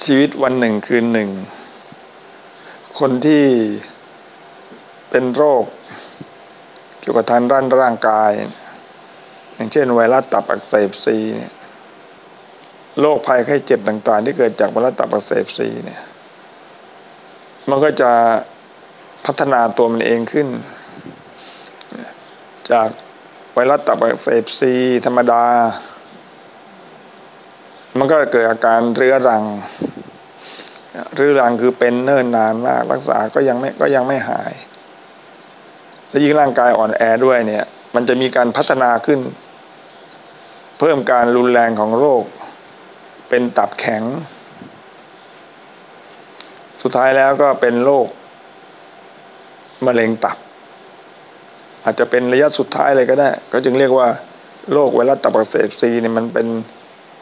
ชีวิตวันหนึ่งคืนหนึ่ง คนที่เป็นโรค เกี่ยวกับทางด้านร่างกาย อย่างเช่นไวรัสตับอักเสบซีเนี่ยโรคภัยไข้เจ็บต่าง ๆ ที่เกิดจากไวรัสตับอักเสบซีเนี่ย มันก็จะพัฒนาตัวมันเองขึ้น จากไวรัสตับอักเสบซีธรรมดา มันก็เกิดอาการเรื้อรังเรื้อรังคือเป็นเนิ่นนานมาก รักษาก็ยังไม่ก็ยังไม่หาย และยิ่งร่างกายอ่อนแอด้วยเนี่ย มันจะมีการพัฒนาขึ้น เพิ่มการรุนแรงของโรค เป็นตับแข็ง สุดท้ายแล้วก็เป็นโรคมะเร็งตับ อาจจะเป็นระยะสุดท้ายเลยก็ได้ ก็จึงเรียกว่าโรคไวรัสตับอักเสบซีเนี่ยมันเป็น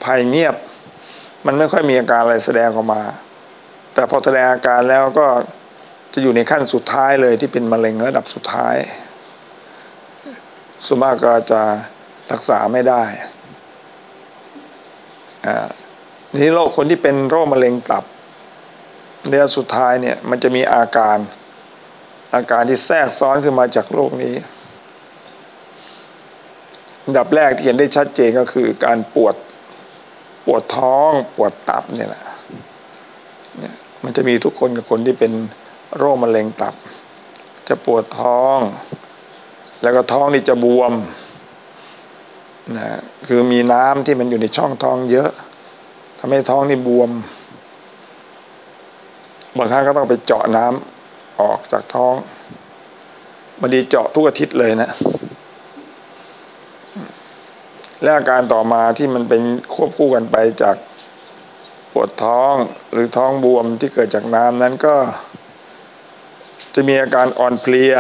ภัยเงียบ มันไม่ค่อยมีอาการอะไรแสดงออกมา แต่พอแสดงอาการแล้วก็จะอยู่ในขั้นสุดท้ายเลยที่เป็นมะเร็งระดับสุดท้ายส่วนมากก็จะรักษาไม่ได้อ่านี่โรคคนที่เป็นโรคมะเร็งตับระยะสุดท้ายเนี่ยมันจะมีอาการ อาการที่แทรกซ้อนขึ้นมาจากโรคนี้อันดับแรกที่เห็นได้ชัดเจนก็คือการปวด ปวดท้องปวดตับเนี่ยแหละเนี่ยมันจะมีทุกคนกับคนที่เป็นโรคมะเร็งตับ จะปวดท้อง แล้วก็ท้องนี่จะบวมนะคือมีน้ำที่มันอยู่ในช่องท้องเยอะทำให้ท้องนี่บวม บางครั้งก็ต้องไปเจาะน้ำออกจากท้องบางทีเจาะทุกอาทิตย์เลยนะ และอาการต่อมาที่มันเป็นควบคู่กันไปจากปวดท้องหรือท้องบวมที่เกิดจากน้ำนั้นก็ จะมีอาการอ่อนเพลีย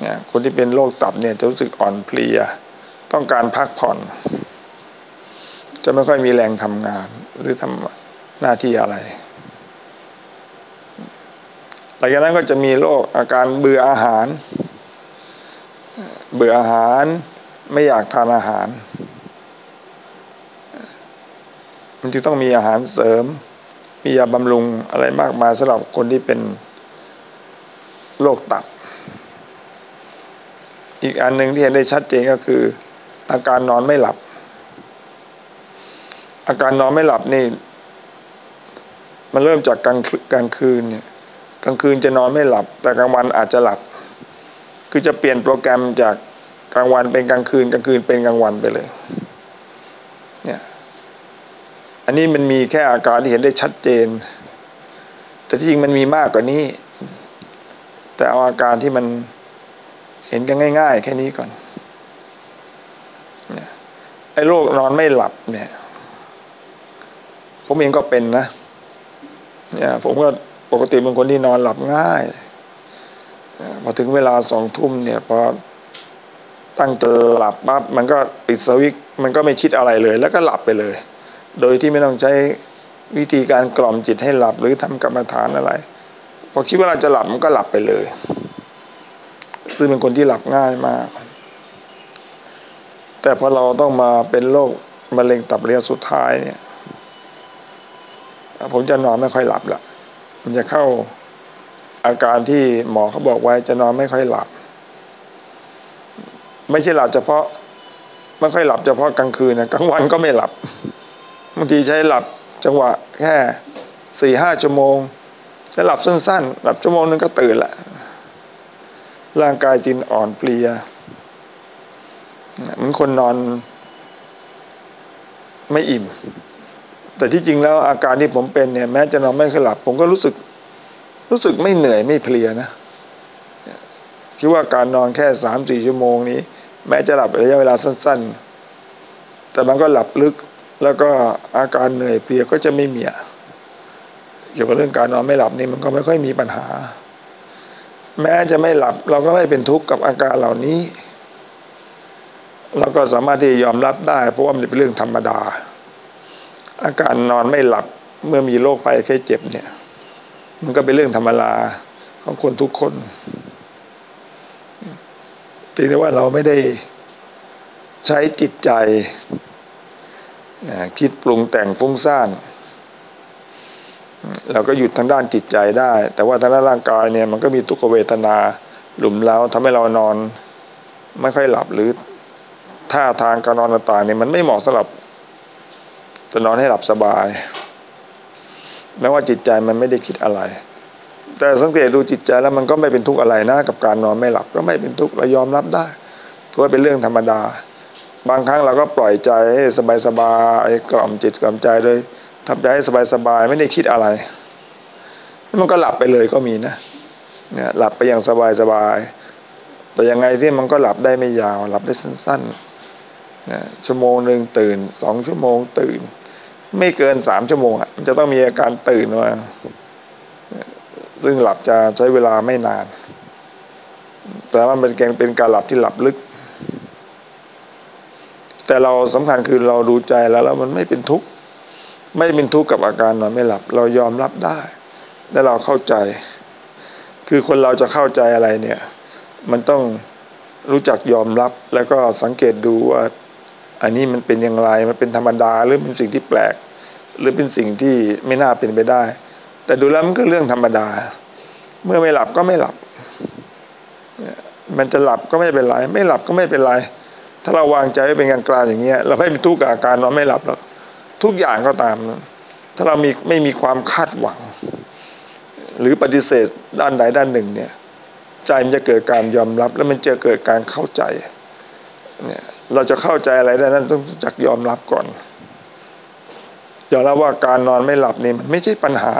เนี่ยคนที่เป็นโรคตับเนี่ยจะรู้สึกอ่อนเพลีย ต้องการพักผ่อน จะไม่ค่อยมีแรงทำงาน หรือทำหน้าที่อะไรหลังจากนั้นก็จะมีโรคอาการเบื่ออาหาร เบื่ออาหาร ไม่อยากทานอาหาร มันจึงต้องมีอาหารเสริม มียาบำรุงอะไรมากมายสำหรับคนที่เป็นโรคตับ อีกอันหนึ่งที่เห็นได้ชัดเจนก็คือ อาการนอนไม่หลับ อาการนอนไม่หลับนี่ มันเริ่มจากกลางกลางคืนเนี่ยกลางคืนจะนอนไม่หลับ แต่กลางวันอาจจะหลับ คือจะเปลี่ยนโปรแกรมจาก กลางวันเป็นกลางคืนกลางคืนเป็นกลางวันไปเลย เนี่ย อันนี้มันมีแค่อาการที่เห็นได้ชัดเจน แต่ที่จริงมันมีมากกว่านี้ แต่เอาอาการที่มันเห็นกันง่าย ๆ แค่นี้ก่อนเนี่ยไอ้โรคนอนไม่หลับเนี่ย ผมเองก็เป็นนะเนี่ยผมก็ปกติเป็นคนที่นอนหลับง่ายพอถึงเวลาสองทุ่มเนี่ยพอ ตั้งจะหลับปั๊บมันก็ปิดสวิตมันก็ไม่คิดอะไรเลย แล้วก็หลับไปเลย โดยที่ไม่ต้องใช้วิธีการกล่อมจิตให้หลับหรือทำกรรมฐานอะไร พอคิดว่าเราจะหลับมันก็หลับไปเลย ซึ่งเป็นคนที่หลับง่ายมาก แต่พอเราต้องมาเป็นโรคมะเร็งตับระยะสุดท้ายเนี่ย ผมจะนอนไม่ค่อยหลับละมันจะเข้าอาการที่หมอเขาบอกไว้จะนอนไม่ค่อยหลับ ไม่ใช่หลับเฉพาะ ไม่ค่อยหลับเฉพาะกลางคืนนะกลางวันก็ไม่หลับบางทีใช้หลับจังหวะแค่สี่ห้าชั่วโมงจะหลับสั้นๆ หลับชั่วโมงนึงก็ตื่นละร่างกายจินอ่อนเพลียเหมือนคนนอนไม่อิ่ม แต่ที่จริงแล้วอาการที่ผมเป็นเนี่ย แม้จะนอนไม่ค่อยหลับ ผมก็รู้สึก รู้สึกไม่เหนื่อยไม่เพลียนะ คิดว่าการนอนแค่สามสี่ชั่วโมงนี้ แม้จะหลับระยะเวลาสั้น ๆ แต่มันก็หลับลึกแล้วก็อาการเหนื่อยเพลียก็จะไม่มีเกี่ยวกับเรื่องการนอนไม่หลับนี่มันก็ไม่ค่อยมีปัญหา แม้จะไม่หลับเราก็ไม่เป็นทุกข์กับอาการเหล่านี้ เราก็สามารถที่จะยอมรับได้ เพราะว่ามันเป็นเรื่องธรรมดา อาการนอนไม่หลับเมื่อมีโรคภัยแค่เจ็บเนี่ย มันก็เป็นเรื่องธรรมดาของคนทุกคน พียงแต่ว่าเราไม่ได้ใช้จิตใจ คิดปรุงแต่งฟุ้งซ่าน เราก็หยุดทางด้านจิตใจได้ แต่ว่าทางด้านร่างกายเนี่ยมันก็มีทุกขเวทนาหลุมแล้วทำให้เรานอนไม่ค่อยหลับหรือท่าทางการนอนต่างๆเนี่ยมันไม่เหมาะสำหรับจะนอนให้หลับสบายแม้ว่าจิตใจมันไม่ได้คิดอะไร แต่สังเกตดูจิตใจแล้วมันก็ไม่เป็นทุกข์อะไรนะ กับการนอนไม่หลับก็ไม่เป็นทุกข์เรายอมรับได้ถือว่าเป็นเรื่องธรรมดา บางครั้งเราก็ปล่อยใจให้สบายๆกล่อมจิตกล่อมใจเลยทำใจให้สบายๆไม่ได้คิดอะไร มันก็หลับไปเลยก็มีนะเนี่ยหลับไปอย่างสบายๆแต่ยังไงที่มันก็หลับได้ไม่ยาวหลับได้สั้นๆนะชั่วโมงหนึ่งตื่นสองชั่วโมงตื่น ไม่เกินสามชั่วโมงอะมันจะต้องมีอาการตื่นมา ซึ่งหลับจะใช้เวลาไม่นาน แต่ว่ามันเป็นเป็นการหลับที่หลับลึก แต่เราสำคัญคือเราดูใจแล้วแล้วมันไม่เป็นทุกข์ไม่เป็นทุกข์กับอาการนอนไม่หลับ เรายอมรับได้ และเราเข้าใจ คือคนเราจะเข้าใจอะไรเนี่ย มันต้องรู้จักยอมรับ แล้วก็สังเกตดูว่า อันนี้มันเป็นอย่างไร มันเป็นธรรมดาหรือเป็นสิ่งที่แปลก หรือเป็นสิ่งที่ไม่น่าเป็นไปได้ แต่ดูแล้วมันก็เรื่องธรรมดา เมื่อไม่หลับก็ไม่หลับ มันจะหลับก็ไม่เป็นไร ไม่หลับก็ไม่เป็นไร ถ้าเราวางใจเป็นกลางกลางอย่างเงี้ย เราไม่มีทุกข์กับอาการนอนไม่หลับหรอกทุกอย่างก็ตามถ้าเรามีไม่มีความคาดหวัง หรือปฏิเสธด้านใดด้านหนึ่งเนี่ย ใจมันจะเกิดการยอมรับ แล้วมันจะเกิดการเข้าใจเนี่ยเราจะเข้าใจอะไรได้นั้นต้องจักยอมรับก่อนยอมรับว่าการนอนไม่หลับนี่มันไม่ใช่ปัญหา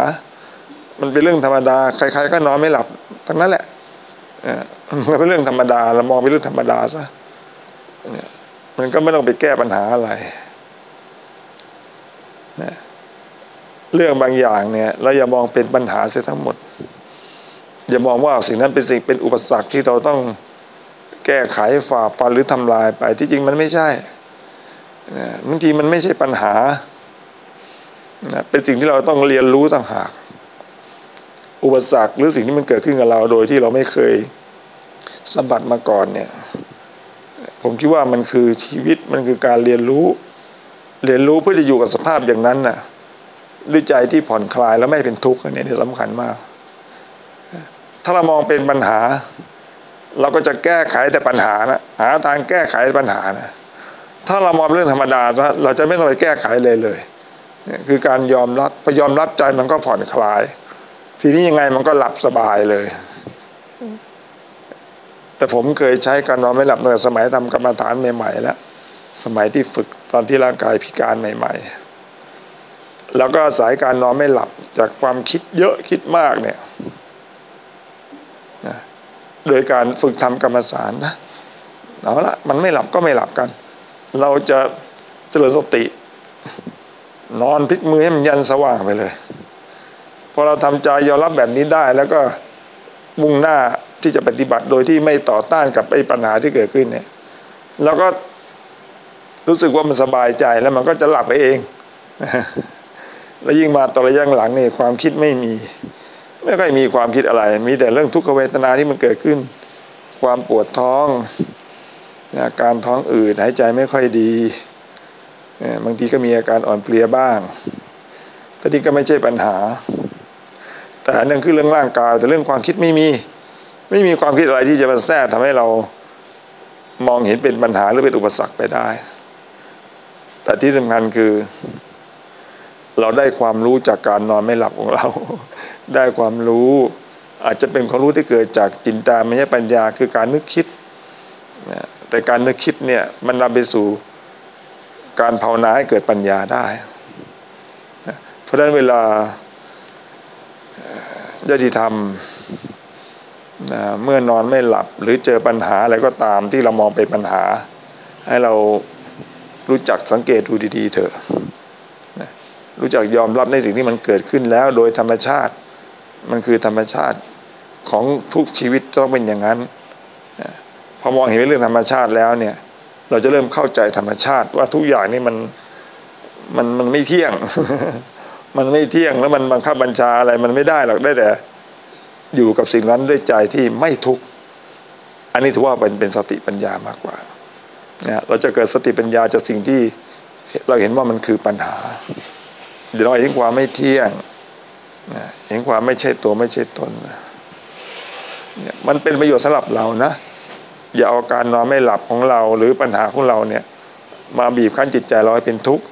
มันเป็นเรื่องธรรมดา ใครๆก็นอนไม่หลับ ทั้งนั้นแหละมันเป็นเรื่องธรรมดาเรามองเป็นเรื่องธรรมดาซะเนี่ยมันก็ไม่ต้องไปแก้ปัญหาอะไรนะเรื่องบางอย่างเนี่ยเราอย่ามองเป็นปัญหาเสียทั้งหมด อย่ามองว่าสิ่งนั้นเป็นสิ่งเป็นอุปสรรคที่เราต้องแก้ไขฝ่าฟันหรือทำลายไป ที่จริงมันไม่ใช่บางทีมันไม่ใช่ปัญหาเป็นสิ่งที่เราต้องเรียนรู้ต่างหาก อุปสรรคหรือสิ่งที่มันเกิดขึ้นกับเราโดยที่เราไม่เคยสัมผัสมาก่อนเนี่ย ผมคิดว่ามันคือชีวิตมันคือการเรียนรู้ เรียนรู้เพื่อจะอยู่กับสภาพอย่างนั้นน่ะ ด้วยใจที่ผ่อนคลายแล้วไม่เป็นทุกข์อันนี้สำคัญมาก ถ้าเรามองเป็นปัญหา เราก็จะแก้ไขแต่ปัญหานะหาทางแก้ไขปัญหานะถ้าเรามองเรื่องธรรมดาเราจะไม่ต้องไปแก้ไขเลยเลยคือการยอมรับพอยอมรับใจมันก็ผ่อนคลาย ทีนี้ยังไงมันก็หลับสบายเลย แต่ผมเคยใช้การนอนไม่หลับตั้งแต่สมัยทำกรรมฐานใหม่ๆแล้วสมัยที่ฝึกตอนที่ร่างกายพิการใหม่ๆ แล้วก็สายการนอนไม่หลับจากความคิดเยอะคิดมากเนี่ยโดยการฝึกทำกรรมฐานนะเอาละมันไม่หลับก็ไม่หลับกัน เราจะเจริญสติ นอนพลิกมือให้มันยันสว่างไปเลย อเราทำใจยอมรับแบบนี้ได้ แล้วก็มุ่งหน้าที่จะปฏิบัติโดยที่ไม่ต่อต้านกับไอ้ปัญหาที่เกิดขึ้นเนี่ยเราก็รู้สึกว่ามันสบายใจแล้วมันก็จะหลับไปเองแล้วยิ่งมาตอนระยะหลังนี่ความคิดไม่มี ไม่ค่อยมีความคิดอะไร มีแต่เรื่องทุกขเวทนาที่มันเกิดขึ้น ความปวดท้องอาการท้องอืดหายใจไม่ค่อยดีบางทีก็มีอาการอ่อนเพลียบ้างแต่นี่ก็ไม่ใช่ปัญหา แต่เรื่องคือเรื่องร่างกาย แต่เรื่องความคิดไม่มี ไม่มีความคิดอะไรที่จะมาแทรกทำให้เรามองเห็นเป็นปัญหาหรือเป็นอุปสรรคไปได้ แต่ที่สำคัญคือ เราได้ความรู้จากการนอนไม่หลับของเรา ได้ความรู้อาจจะเป็นความรู้ที่เกิดจากจินตามใช่ปัญญาคือการนึกคิดแต่การนึกคิดเนี่ยมันนำไปสู่การภาวนาให้เกิดปัญญาได้ เพราะฉะนั้นเวลา ญาติธรรมเมื่อนอนไม่หลับหรือเจอปัญหาอะไรก็ตามที่เรามองเป็นปัญหา ให้เรารู้จักสังเกตดูดีๆเถอะรู้จักยอมรับในสิ่งที่มันเกิดขึ้นแล้วโดยธรรมชาติ มันคือธรรมชาติของทุกชีวิตต้องเป็นอย่างนั้นพอมองเห็นเรื่องธรรมชาติแล้วเนี่ย เราจะเริ่มเข้าใจธรรมชาติว่าทุกอย่างนี่มันมันมันไม่เที่ยง มันไม่เที่ยงแล้วมันบังคับบัญชาอะไรมันไม่ได้หรอกได้แต่ อยู่กับสิ่งนั้นด้วยใจที่ไม่ทุกข์อันนี้ถือว่าเป็นเป็นสติปัญญามากกว่านะเราจะเกิดสติปัญญาจากสิ่งที่เราเห็นว่ามันคือปัญหา เดี๋ยวเราเห็นความไม่เที่ยงนะเห็นความไม่ใช่ตัวไม่ใช่ตนเนี่ยมันเป็นประโยชน์สำหรับเรานะอย่าเอาการนอนไม่หลับของเรา หรือปัญหาของเราเนี่ย มาบีบคั้นจิตใจเราให้เป็นทุกข์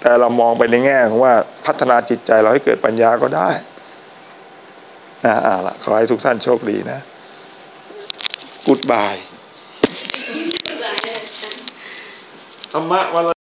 แต่เรามองไปในแง่ของว่าพัฒนาจิตใจเราให้เกิดปัญญาก็ได้นะอ่าละขอให้ทุกท่านโชคดีนะ กุดบายธรรมะวันละ